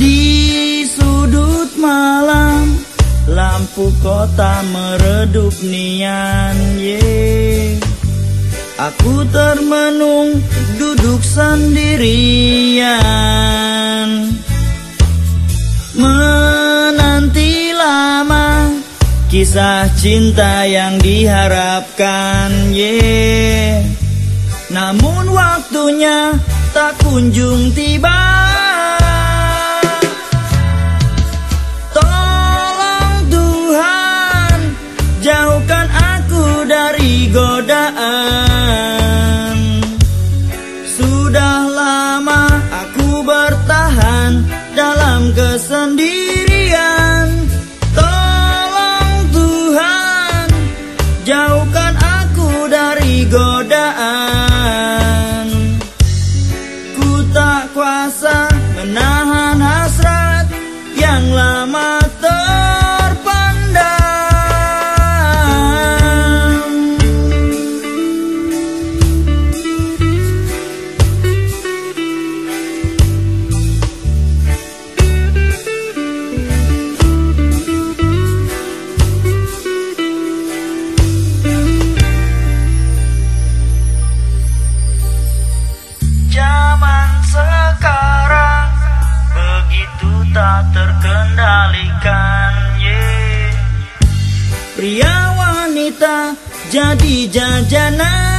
Di sudut malam Lampu kota meredup nian ye Aku termenung duduk sendirian. Menanti lama Kisah cinta yang diharapkan ye Namun waktunya tak kunjung tiba godaan. Sudah lama aku bertahan Dalam kesendirian terkendalikan ye Pria wanita jadi jajanan